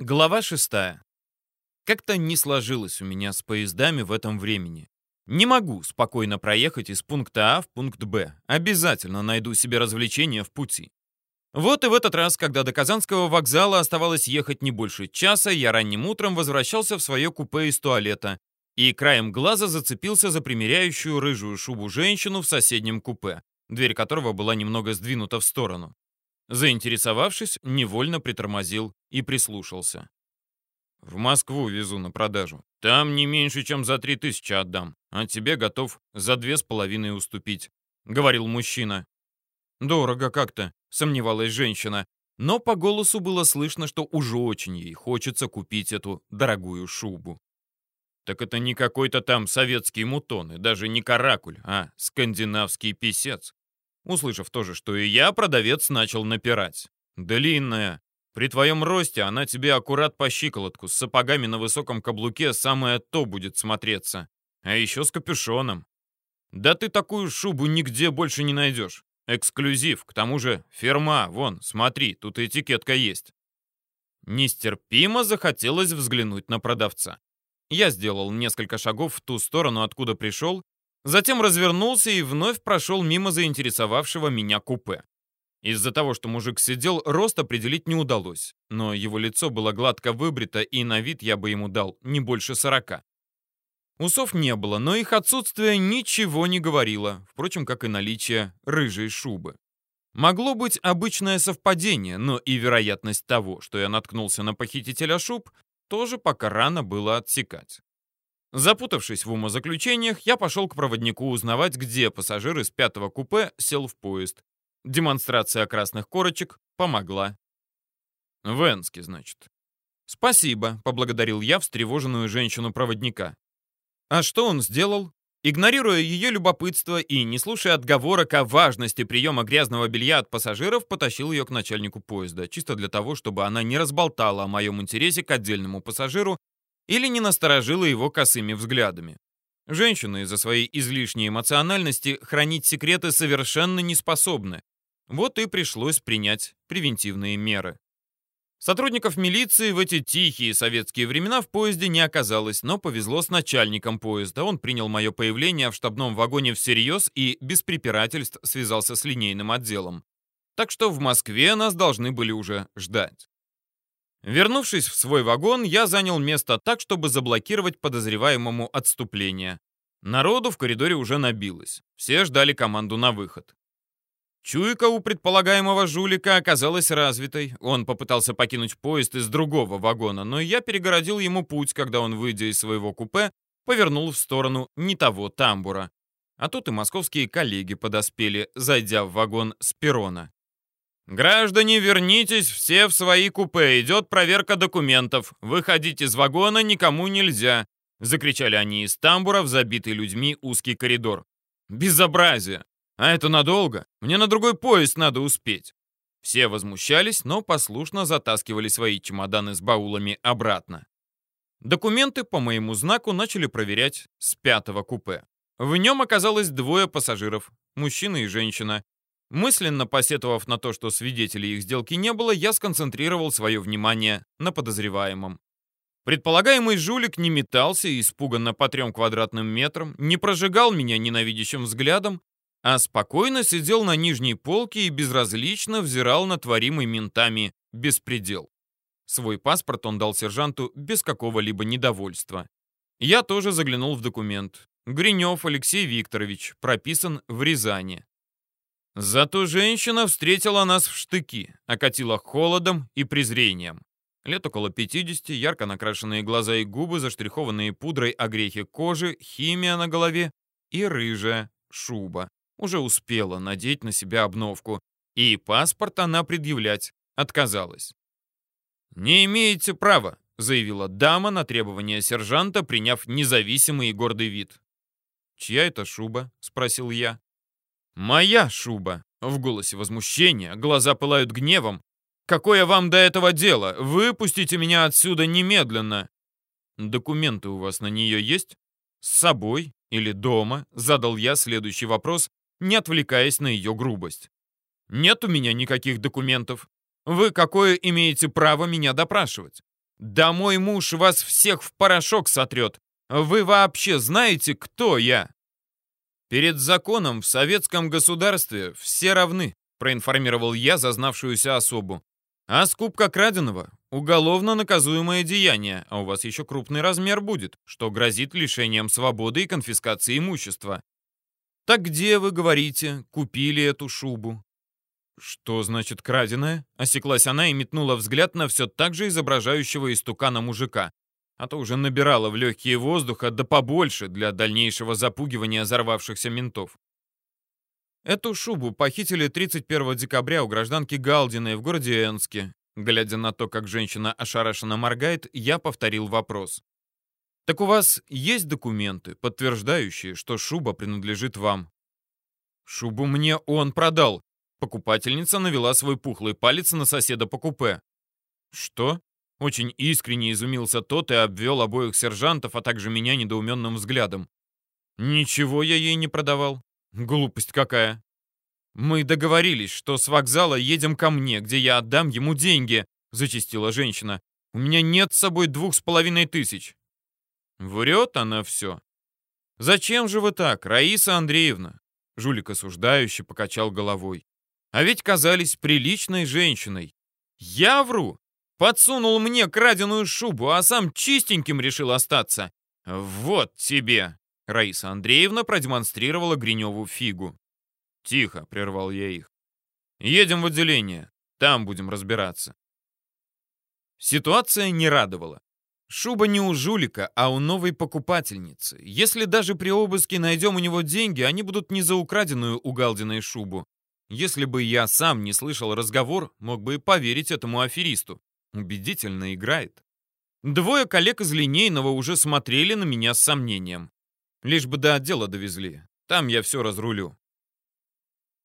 Глава шестая. Как-то не сложилось у меня с поездами в этом времени. Не могу спокойно проехать из пункта А в пункт Б. Обязательно найду себе развлечения в пути. Вот и в этот раз, когда до Казанского вокзала оставалось ехать не больше часа, я ранним утром возвращался в свое купе из туалета и краем глаза зацепился за примеряющую рыжую шубу женщину в соседнем купе, дверь которого была немного сдвинута в сторону. Заинтересовавшись, невольно притормозил и прислушался. «В Москву везу на продажу. Там не меньше, чем за три тысячи отдам, а тебе готов за две с половиной уступить», — говорил мужчина. «Дорого как-то», — сомневалась женщина, но по голосу было слышно, что уже очень ей хочется купить эту дорогую шубу. Так это не какой-то там советский мутон и даже не каракуль, а скандинавский писец. Услышав то же, что и я, продавец начал напирать. «Длинная. При твоем росте она тебе аккурат по щиколотку, с сапогами на высоком каблуке самое то будет смотреться. А еще с капюшоном. Да ты такую шубу нигде больше не найдешь. Эксклюзив, к тому же фирма, вон, смотри, тут этикетка есть». Нестерпимо захотелось взглянуть на продавца. Я сделал несколько шагов в ту сторону, откуда пришел, Затем развернулся и вновь прошел мимо заинтересовавшего меня купе. Из-за того, что мужик сидел, рост определить не удалось, но его лицо было гладко выбрито, и на вид я бы ему дал не больше сорока. Усов не было, но их отсутствие ничего не говорило, впрочем, как и наличие рыжей шубы. Могло быть обычное совпадение, но и вероятность того, что я наткнулся на похитителя шуб, тоже пока рано было отсекать. Запутавшись в умозаключениях, я пошел к проводнику узнавать, где пассажир из пятого купе сел в поезд. Демонстрация красных корочек помогла. В Энске, значит. «Спасибо», — поблагодарил я встревоженную женщину-проводника. А что он сделал? Игнорируя ее любопытство и не слушая отговорок о важности приема грязного белья от пассажиров, потащил ее к начальнику поезда, чисто для того, чтобы она не разболтала о моем интересе к отдельному пассажиру или не насторожила его косыми взглядами. Женщины из-за своей излишней эмоциональности хранить секреты совершенно не способны. Вот и пришлось принять превентивные меры. Сотрудников милиции в эти тихие советские времена в поезде не оказалось, но повезло с начальником поезда. Он принял мое появление в штабном вагоне всерьез и без препирательств связался с линейным отделом. Так что в Москве нас должны были уже ждать. Вернувшись в свой вагон, я занял место так, чтобы заблокировать подозреваемому отступление. Народу в коридоре уже набилось. Все ждали команду на выход. Чуйка у предполагаемого жулика оказалась развитой. Он попытался покинуть поезд из другого вагона, но я перегородил ему путь, когда он, выйдя из своего купе, повернул в сторону не того тамбура. А тут и московские коллеги подоспели, зайдя в вагон с перрона. «Граждане, вернитесь все в свои купе, идет проверка документов. Выходить из вагона никому нельзя», — закричали они из тамбура в забитый людьми узкий коридор. «Безобразие! А это надолго? Мне на другой поезд надо успеть». Все возмущались, но послушно затаскивали свои чемоданы с баулами обратно. Документы по моему знаку начали проверять с пятого купе. В нем оказалось двое пассажиров, мужчина и женщина, Мысленно посетовав на то, что свидетелей их сделки не было, я сконцентрировал свое внимание на подозреваемом. Предполагаемый жулик не метался испуганно по трем квадратным метрам, не прожигал меня ненавидящим взглядом, а спокойно сидел на нижней полке и безразлично взирал на творимый ментами беспредел. Свой паспорт он дал сержанту без какого-либо недовольства. Я тоже заглянул в документ. Гринев Алексей Викторович, прописан в Рязани. Зато женщина встретила нас в штыки, окатила холодом и презрением. Лет около 50, ярко накрашенные глаза и губы, заштрихованные пудрой огрехи кожи, химия на голове и рыжая шуба. Уже успела надеть на себя обновку, и паспорт она предъявлять отказалась. «Не имеете права», — заявила дама на требование сержанта, приняв независимый и гордый вид. «Чья это шуба?» — спросил я. «Моя шуба!» В голосе возмущения, глаза пылают гневом. «Какое вам до этого дело? Выпустите меня отсюда немедленно!» «Документы у вас на нее есть?» «С собой или дома?» Задал я следующий вопрос, не отвлекаясь на ее грубость. «Нет у меня никаких документов. Вы какое имеете право меня допрашивать? Да мой муж вас всех в порошок сотрет. Вы вообще знаете, кто я? Перед законом в советском государстве все равны, проинформировал я зазнавшуюся особу. А скупка краденого — уголовно наказуемое деяние, а у вас еще крупный размер будет, что грозит лишением свободы и конфискацией имущества. Так где, вы говорите, купили эту шубу? «Что значит краденая?» — осеклась она и метнула взгляд на все так же изображающего истукана мужика. А то уже набирала в легкие воздуха, да побольше для дальнейшего запугивания взорвавшихся ментов. Эту шубу похитили 31 декабря у гражданки Галдиной в городе Энске. Глядя на то, как женщина ошарашенно моргает, я повторил вопрос. «Так у вас есть документы, подтверждающие, что шуба принадлежит вам?» «Шубу мне он продал», Покупательница навела свой пухлый палец на соседа по купе. «Что?» Очень искренне изумился тот и обвел обоих сержантов, а также меня недоуменным взглядом. «Ничего я ей не продавал. Глупость какая!» «Мы договорились, что с вокзала едем ко мне, где я отдам ему деньги», — зачастила женщина. «У меня нет с собой двух с половиной тысяч». Врет она все. «Зачем же вы так, Раиса Андреевна?» Жулик осуждающе покачал головой. А ведь казались приличной женщиной. Я вру. Подсунул мне краденую шубу, а сам чистеньким решил остаться. Вот тебе. Раиса Андреевна продемонстрировала Гриневу фигу. «Тихо», — прервал я их. «Едем в отделение. Там будем разбираться». Ситуация не радовала. Шуба не у жулика, а у новой покупательницы. Если даже при обыске найдем у него деньги, они будут не за украденную у Галдиной шубу, если бы я сам не слышал разговор, мог бы и поверить этому аферисту. Убедительно играет. Двое коллег из линейного уже смотрели на меня с сомнением. Лишь бы до отдела довезли. Там я все разрулю.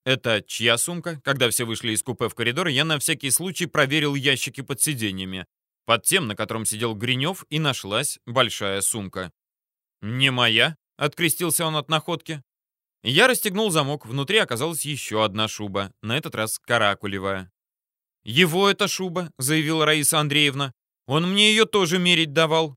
Это чья сумка? Когда все вышли из купе в коридор, я на всякий случай проверил ящики под сиденьями. Под тем, на котором сидел Гринев, и нашлась большая сумка. «Не моя?» — открестился он от находки. Я расстегнул замок, внутри оказалась еще одна шуба, на этот раз каракулевая. «Его эта шуба», — заявила Раиса Андреевна. «Он мне ее тоже мерить давал».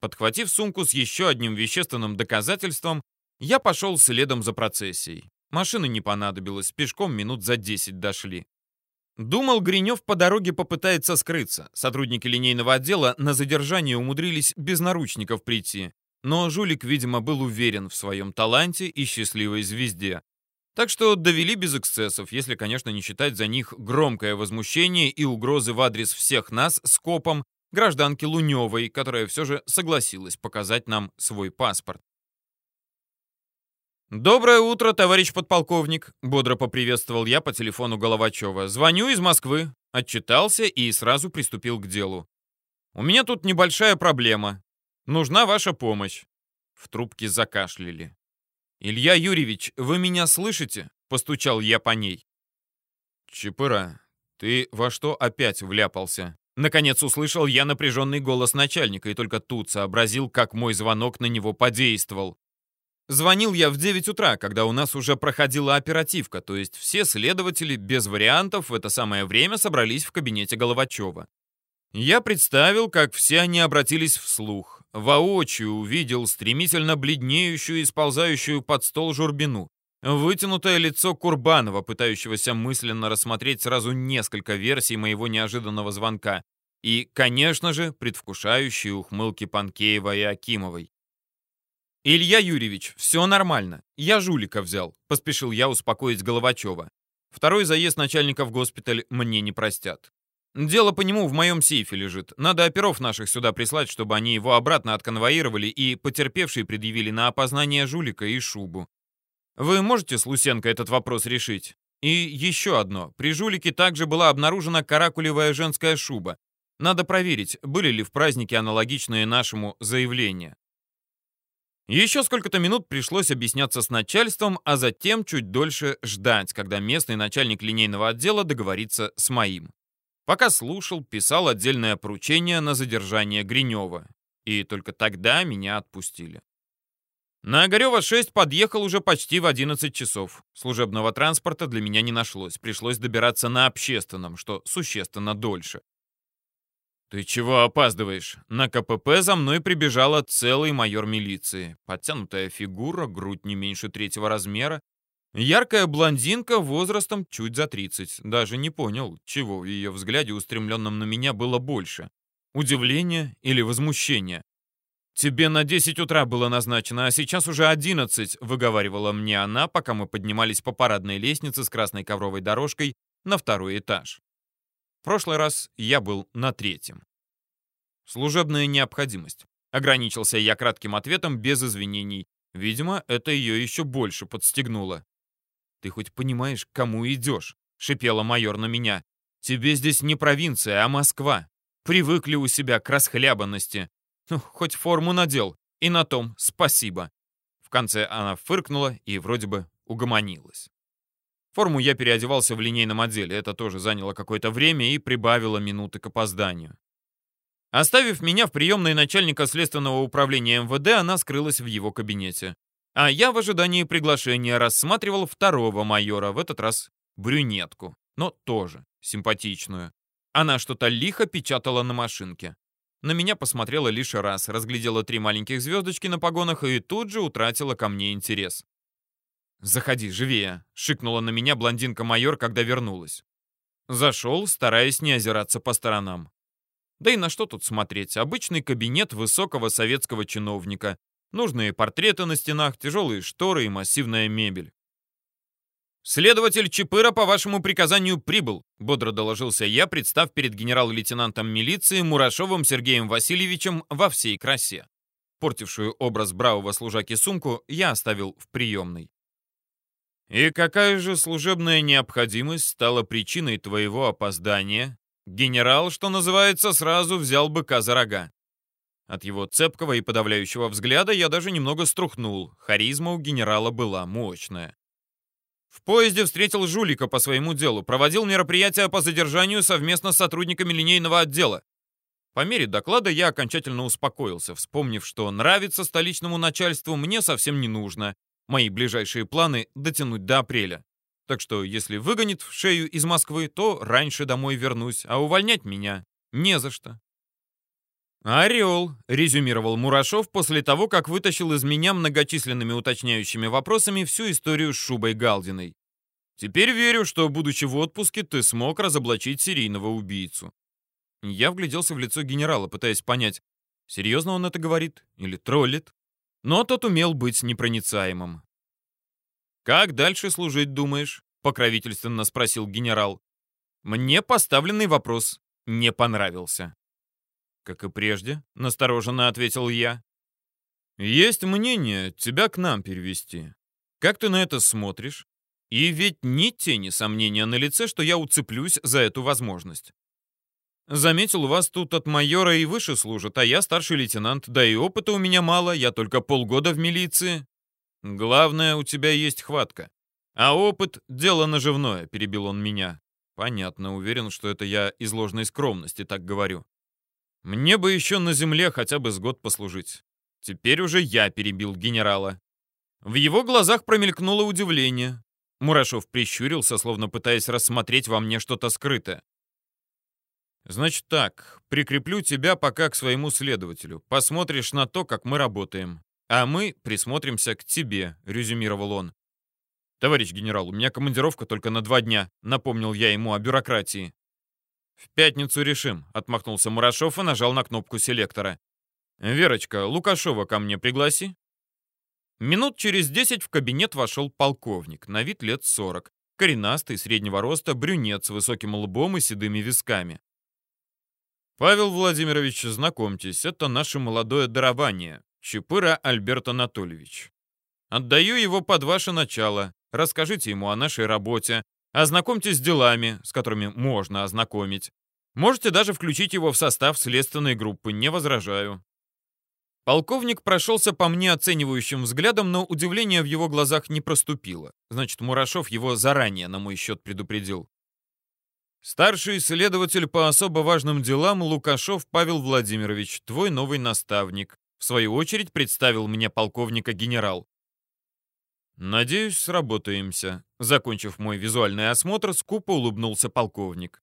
Подхватив сумку с еще одним вещественным доказательством, я пошел следом за процессией. Машины не понадобилось, пешком минут за десять дошли. Думал, Гринев по дороге попытается скрыться. Сотрудники линейного отдела на задержание умудрились без наручников прийти. Но жулик, видимо, был уверен в своем таланте и счастливой звезде. Так что довели без эксцессов, если, конечно, не считать за них громкое возмущение и угрозы в адрес всех нас с копом гражданки Луневой, которая все же согласилась показать нам свой паспорт. «Доброе утро, товарищ подполковник», — бодро поприветствовал я по телефону Головачева. «Звоню из Москвы». Отчитался и сразу приступил к делу. «У меня тут небольшая проблема. Нужна ваша помощь». В трубке закашляли. «Илья Юрьевич, вы меня слышите?» — постучал я по ней. «Чепыра, ты во что опять вляпался?» Наконец услышал я напряженный голос начальника и только тут сообразил, как мой звонок на него подействовал. Звонил я в 9 утра, когда у нас уже проходила оперативка, то есть все следователи без вариантов в это самое время собрались в кабинете Головачева. Я представил, как все они обратились вслух воочию увидел стремительно бледнеющую и сползающую под стол журбину, вытянутое лицо Курбанова, пытающегося мысленно рассмотреть сразу несколько версий моего неожиданного звонка, и, конечно же, предвкушающие ухмылки Панкеева и Акимовой. «Илья Юрьевич, все нормально. Я жулика взял», — поспешил я успокоить Головачева. Второй заезд начальника в госпиталь мне не простят. Дело по нему в моем сейфе лежит. Надо оперов наших сюда прислать, чтобы они его обратно отконвоировали и потерпевшие предъявили на опознание жулика и шубу. Вы можете с Лусенко этот вопрос решить? И еще одно. При жулике также была обнаружена каракулевая женская шуба. Надо проверить, были ли в празднике аналогичные нашему заявления. Еще сколько-то минут пришлось объясняться с начальством, а затем чуть дольше ждать, когда местный начальник линейного отдела договорится с моим. Пока слушал, писал отдельное поручение на задержание Гринева. И только тогда меня отпустили. На Огарева 6 подъехал уже почти в 11 часов. Служебного транспорта для меня не нашлось. Пришлось добираться на общественном, что существенно дольше. «Ты чего опаздываешь? На КПП за мной прибежала целый майор милиции. Подтянутая фигура, грудь не меньше третьего размера. Яркая блондинка возрастом чуть за 30. Даже не понял, чего в ее взгляде, устремленном на меня, было больше. Удивление или возмущение? «Тебе на 10 утра было назначено, а сейчас уже 11», — выговаривала мне она, пока мы поднимались по парадной лестнице с красной ковровой дорожкой на второй этаж. В прошлый раз я был на третьем. Служебная необходимость. Ограничился я кратким ответом без извинений. Видимо, это ее еще больше подстегнуло. «Ты хоть понимаешь, к кому идешь?» — шипела майор на меня. «Тебе здесь не провинция, а Москва. Привыкли у себя к расхлябанности. Ну, хоть форму надел, и на том спасибо. В конце она фыркнула и вроде бы угомонилась. Форму я переодевался в линейном отделе, это тоже заняло какое-то время и прибавило минуты к опозданию. Оставив меня в приемной начальника следственного управления МВД, она скрылась в его кабинете. А я в ожидании приглашения рассматривал второго майора, в этот раз брюнетку, но тоже симпатичную. Она что-то лихо печатала на машинке. На меня посмотрела лишь раз, разглядела три маленьких звездочки на погонах и тут же утратила ко мне интерес. «Заходи, живее!» — шикнула на меня блондинка-майор, когда вернулась. Зашел, стараясь не озираться по сторонам. Да и на что тут смотреть? Обычный кабинет высокого советского чиновника. Нужные портреты на стенах, тяжелые шторы и массивная мебель. «Следователь Чапыра по вашему приказанию прибыл», — бодро доложился я, представ перед генерал-лейтенантом милиции Мурашовым Сергеем Васильевичем во всей красе. Портившую образ бравого служаки сумку я оставил в приемной. «И какая же служебная необходимость стала причиной твоего опоздания?» Генерал, что называется, сразу взял быка за рога. От его цепкого и подавляющего взгляда я даже немного струхнул. Харизма у генерала была мощная. В поезде встретил жулика по своему делу, проводил мероприятия по задержанию совместно с сотрудниками линейного отдела. По мере доклада я окончательно успокоился, вспомнив, что нравится столичному начальству мне совсем не нужно. Мои ближайшие планы — дотянуть до апреля. Так что, если выгонит в шею из Москвы, то раньше домой вернусь, а увольнять меня не за что. «Орел», — резюмировал Мурашов после того, как вытащил из меня многочисленными уточняющими вопросами всю историю с Шубой Галдиной. «Теперь верю, что, будучи в отпуске, ты смог разоблачить серийного убийцу». Я вгляделся в лицо генерала, пытаясь понять, серьезно он это говорит или троллит. Но тот умел быть непроницаемым. «Как дальше служить, думаешь?» — покровительственно спросил генерал. Мне поставленный вопрос не понравился. «Как и прежде», — настороженно ответил я. «Есть мнение тебя к нам перевести. Как ты на это смотришь? И ведь ни тени сомнения на лице, что я уцеплюсь за эту возможность. Заметил, вас тут от майора и выше служат, а я старший лейтенант, да и опыта у меня мало, я только полгода в милиции. Главное, у тебя есть хватка. А опыт — дело наживное», — перебил он меня. Понятно, уверен, что это я из ложной скромности так говорю. Мне бы еще на земле хотя бы с год послужить. Теперь уже я перебил генерала. В его глазах промелькнуло удивление. Мурашов прищурился, словно пытаясь рассмотреть во мне что-то скрытое. «Значит так, прикреплю тебя пока к своему следователю. Посмотришь на то, как мы работаем. А мы присмотримся к тебе», — резюмировал он. «Товарищ генерал, у меня командировка только на два дня», — напомнил я ему о бюрократии. «В пятницу решим», — отмахнулся Мурашов и нажал на кнопку селектора. «Верочка, Лукашова ко мне пригласи». Минут через десять в кабинет вошел полковник, на вид лет сорок. Коренастый, среднего роста, брюнет с высоким лбом и седыми висками. «Павел Владимирович, знакомьтесь, это наше молодое дарование, Чапыра Альберт Анатольевич. Отдаю его под ваше начало. Расскажите ему о нашей работе, Ознакомьтесь с делами, с которыми можно ознакомить. Можете даже включить его в состав следственной группы, не возражаю. Полковник прошелся по мне оценивающим взглядом, но удивление в его глазах не проступило. Значит, Мурашов его заранее на мой счет предупредил. Старший следователь по особо важным делам Лукашов Павел Владимирович, твой новый наставник. В свою очередь представил мне полковника генерал. «Надеюсь, сработаемся», — закончив мой визуальный осмотр, скупо улыбнулся полковник.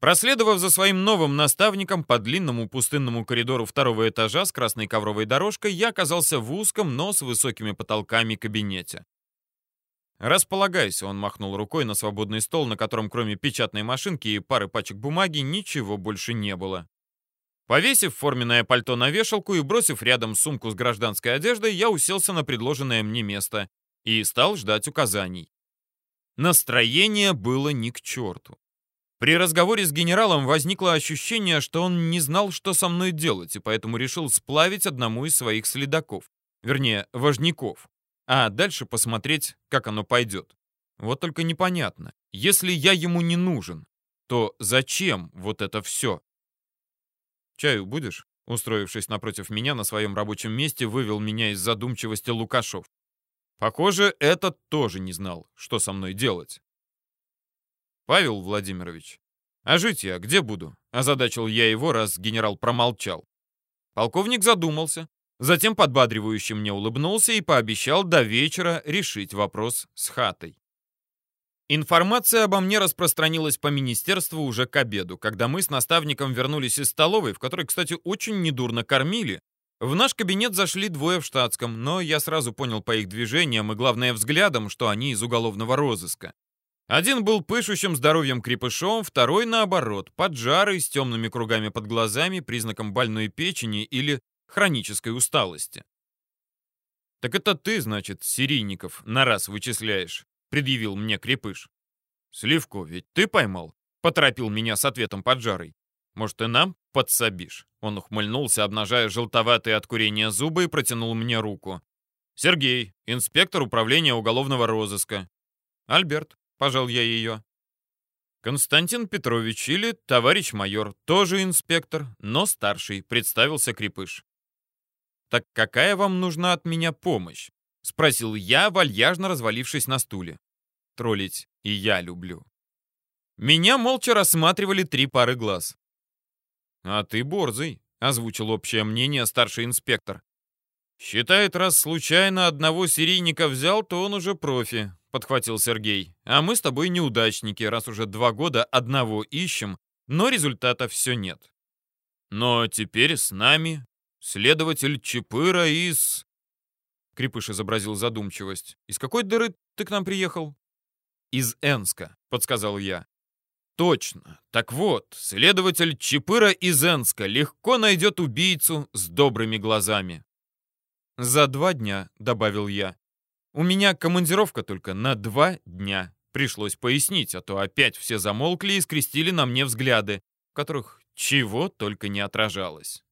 Проследовав за своим новым наставником по длинному пустынному коридору второго этажа с красной ковровой дорожкой, я оказался в узком, но с высокими потолками кабинете. «Располагайся», — он махнул рукой на свободный стол, на котором кроме печатной машинки и пары пачек бумаги ничего больше не было. Повесив форменное пальто на вешалку и бросив рядом сумку с гражданской одеждой, я уселся на предложенное мне место и стал ждать указаний. Настроение было ни к черту. При разговоре с генералом возникло ощущение, что он не знал, что со мной делать, и поэтому решил сплавить одному из своих следаков, вернее, важников, а дальше посмотреть, как оно пойдет. Вот только непонятно, если я ему не нужен, то зачем вот это все? «Чаю будешь?» Устроившись напротив меня на своем рабочем месте, вывел меня из задумчивости Лукашов. Похоже, этот тоже не знал, что со мной делать. «Павел Владимирович, а жить я где буду?» — озадачил я его, раз генерал промолчал. Полковник задумался, затем подбадривающе мне улыбнулся и пообещал до вечера решить вопрос с хатой. Информация обо мне распространилась по министерству уже к обеду, когда мы с наставником вернулись из столовой, в которой, кстати, очень недурно кормили. В наш кабинет зашли двое в штатском, но я сразу понял по их движениям и, главное, взглядом, что они из уголовного розыска. Один был пышущим здоровьем крепышом, второй, наоборот, поджарый, с темными кругами под глазами, признаком больной печени или хронической усталости. «Так это ты, значит, серийников на раз вычисляешь?» Предъявил мне крепыш. «Сливку ведь ты поймал?» — поторопил меня с ответом поджарый. «Может, и нам подсобишь?» Он ухмыльнулся, обнажая желтоватые от курения зубы и протянул мне руку. «Сергей, инспектор управления уголовного розыска». «Альберт», — пожал я ее. «Константин Петрович или товарищ майор, тоже инспектор, но старший», — представился Крепыш. «Так какая вам нужна от меня помощь?» — спросил я, вальяжно развалившись на стуле. Троллить и я люблю. Меня молча рассматривали три пары глаз. «А ты борзый», — озвучил общее мнение старший инспектор. «Считает, раз случайно одного серийника взял, то он уже профи», — подхватил Сергей. «А мы с тобой неудачники, раз уже два года одного ищем, но результата все нет. Но теперь с нами следователь Чапыра из...» Крепыш изобразил задумчивость. «Из какой дыры ты к нам приехал?» Из Энска», — подсказал я. «Точно. Так вот, следователь Чапыра из Энска легко найдет убийцу с добрыми глазами». «За два дня», — добавил я. «У меня командировка только на два дня». Пришлось пояснить, а то опять все замолкли и скрестили на мне взгляды, в которых чего только не отражалось.